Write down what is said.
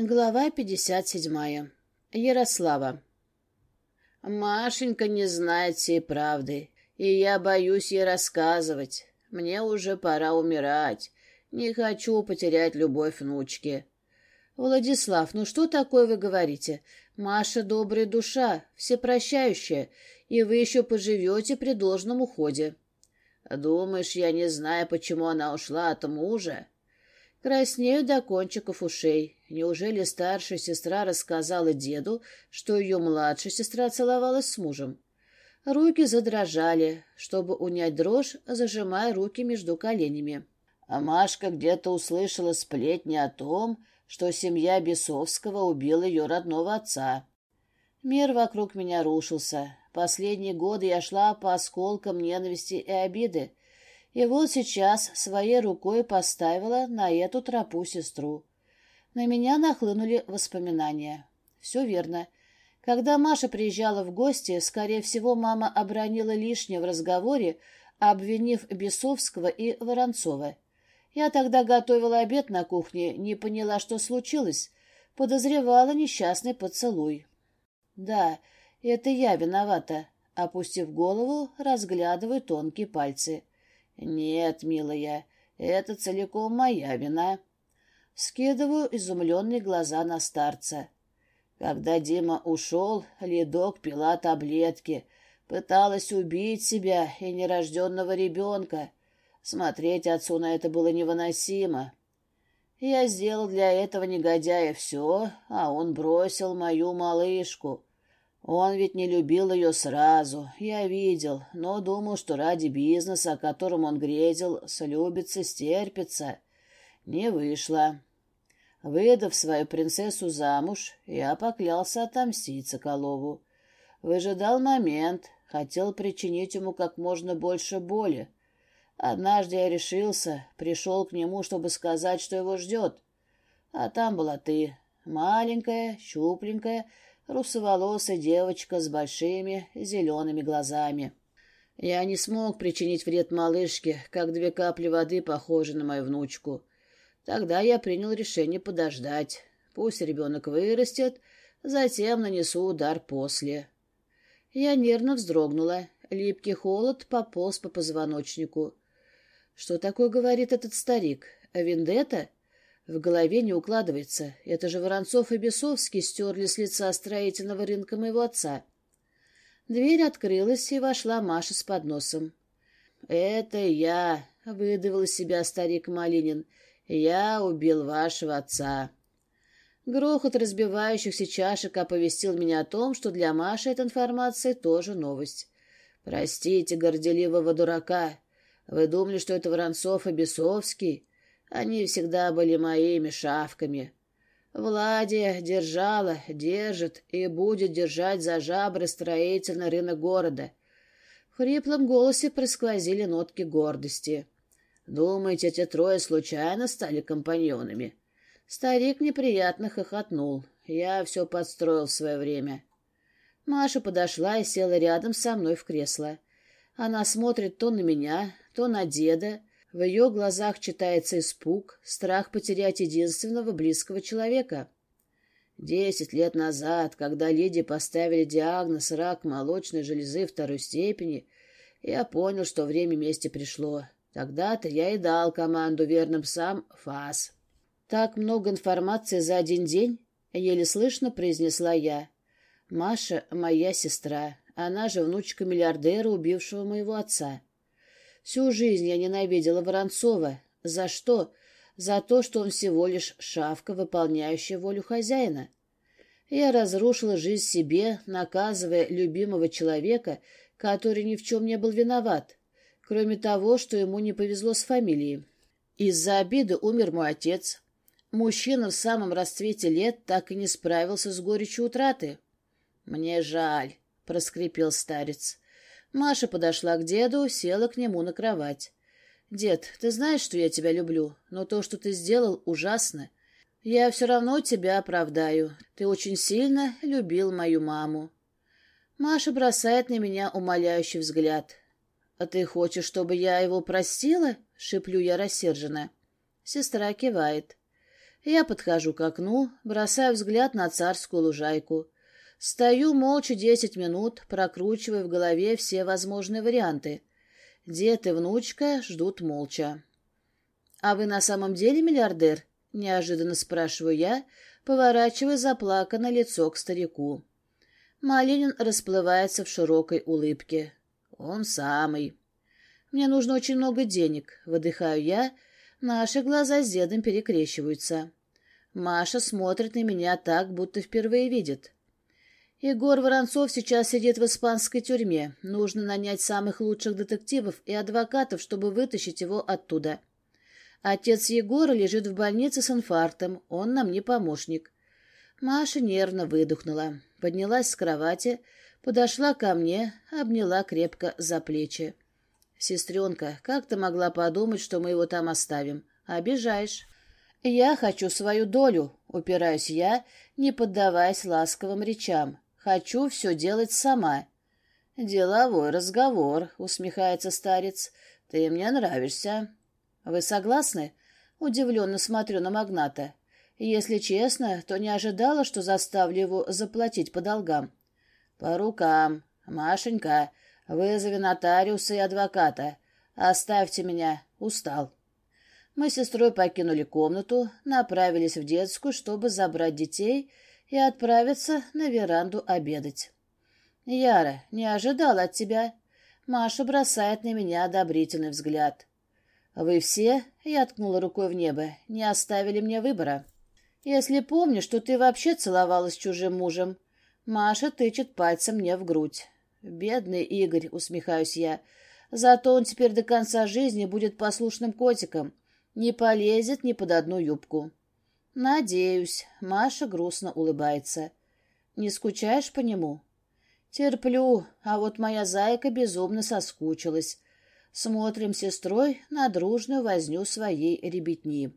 Глава 57. Ярослава. Машенька не знает всей правды, и я боюсь ей рассказывать. Мне уже пора умирать. Не хочу потерять любовь внучки. Владислав, ну что такое вы говорите? Маша добрая душа, всепрощающая, и вы еще поживете при должном уходе. Думаешь, я не знаю, почему она ушла от мужа? Краснею до кончиков ушей. Неужели старшая сестра рассказала деду, что ее младшая сестра целовалась с мужем? Руки задрожали. Чтобы унять дрожь, зажимая руки между коленями. А Машка где-то услышала сплетни о том, что семья Бесовского убила ее родного отца. Мир вокруг меня рушился. Последние годы я шла по осколкам ненависти и обиды, и вот сейчас своей рукой поставила на эту тропу сестру. На меня нахлынули воспоминания. Все верно. Когда Маша приезжала в гости, скорее всего, мама обронила лишнее в разговоре, обвинив Бесовского и Воронцова. Я тогда готовила обед на кухне, не поняла, что случилось, подозревала несчастный поцелуй. Да, это я виновата. Опустив голову, разглядываю тонкие пальцы. «Нет, милая, это целиком моя вина». Скидываю изумленные глаза на старца. Когда Дима ушел, Ледок пила таблетки, пыталась убить себя и нерожденного ребенка. Смотреть отцу на это было невыносимо. Я сделал для этого негодяя все, а он бросил мою малышку. Он ведь не любил ее сразу, я видел, но думал, что ради бизнеса, о котором он грезил, слюбится, стерпится. Не вышло. Выдав свою принцессу замуж, я поклялся отомстить Соколову. Выжидал момент, хотел причинить ему как можно больше боли. Однажды я решился, пришел к нему, чтобы сказать, что его ждет. А там была ты, маленькая, щупленькая, русоволосая девочка с большими зелеными глазами. Я не смог причинить вред малышке, как две капли воды похожи на мою внучку. Тогда я принял решение подождать. Пусть ребенок вырастет, затем нанесу удар после. Я нервно вздрогнула. Липкий холод пополз по позвоночнику. Что такое говорит этот старик? Вендетта? В голове не укладывается. Это же Воронцов и Бесовский стерли с лица строительного рынка моего отца. Дверь открылась, и вошла Маша с подносом. «Это я», — выдавил себя старик Малинин. «Я убил вашего отца». Грохот разбивающихся чашек оповестил меня о том, что для Маши эта информация тоже новость. «Простите горделивого дурака. Вы думали, что это Воронцов и Бесовский?» Они всегда были моими шавками. Владия держала, держит и будет держать за жабры строительный рынок города. В хриплом голосе просквозили нотки гордости. «Думаете, эти трое случайно стали компаньонами?» Старик неприятно хохотнул. Я все подстроил в свое время. Маша подошла и села рядом со мной в кресло. Она смотрит то на меня, то на деда, в ее глазах читается испуг, страх потерять единственного близкого человека. Десять лет назад, когда леди поставили диагноз рак молочной железы второй степени, я понял, что время мести пришло. Тогда-то я и дал команду верным псам ФАС. «Так много информации за один день?» — еле слышно произнесла я. «Маша — моя сестра. Она же внучка миллиардера, убившего моего отца. Всю жизнь я ненавидела Воронцова. За что? За то, что он всего лишь шавка, выполняющая волю хозяина. Я разрушила жизнь себе, наказывая любимого человека, который ни в чем не был виноват, кроме того, что ему не повезло с фамилией. Из-за обиды умер мой отец. Мужчина в самом расцвете лет так и не справился с горечью утраты. «Мне жаль», — проскрипел старец. Маша подошла к деду, села к нему на кровать. «Дед, ты знаешь, что я тебя люблю, но то, что ты сделал, ужасно. Я все равно тебя оправдаю. Ты очень сильно любил мою маму». Маша бросает на меня умоляющий взгляд. «А ты хочешь, чтобы я его простила?» — шиплю я рассерженно. Сестра кивает. Я подхожу к окну, бросаю взгляд на царскую лужайку. Стою молча десять минут, прокручивая в голове все возможные варианты. Дед и внучка ждут молча. «А вы на самом деле миллиардер?» — неожиданно спрашиваю я, поворачивая заплаканное лицо к старику. Малинин расплывается в широкой улыбке. «Он самый». «Мне нужно очень много денег», — выдыхаю я. Наши глаза с дедом перекрещиваются. Маша смотрит на меня так, будто впервые видит. Егор Воронцов сейчас сидит в испанской тюрьме. Нужно нанять самых лучших детективов и адвокатов, чтобы вытащить его оттуда. Отец Егора лежит в больнице с инфарктом. Он нам не помощник. Маша нервно выдохнула, поднялась с кровати, подошла ко мне, обняла крепко за плечи. «Сестренка, как ты могла подумать, что мы его там оставим? Обижаешь». «Я хочу свою долю», — упираюсь я, не поддаваясь ласковым речам. Хочу все делать сама. Деловой разговор, усмехается старец. Ты мне нравишься. Вы согласны? Удивленно смотрю на магната. Если честно, то не ожидала, что заставлю его заплатить по долгам. По рукам. Машенька, вызови нотариуса и адвоката. Оставьте меня. Устал. Мы с сестрой покинули комнату, направились в детскую, чтобы забрать детей и отправиться на веранду обедать. «Яра, не ожидала от тебя». Маша бросает на меня одобрительный взгляд. «Вы все, — я ткнула рукой в небо, — не оставили мне выбора. Если помню, что ты вообще целовалась с чужим мужем». Маша тычет пальцем мне в грудь. «Бедный Игорь», — усмехаюсь я, — «зато он теперь до конца жизни будет послушным котиком, не полезет ни под одну юбку». «Надеюсь», — Маша грустно улыбается. «Не скучаешь по нему?» «Терплю, а вот моя зайка безумно соскучилась. Смотрим сестрой на дружную возню своей ребятни».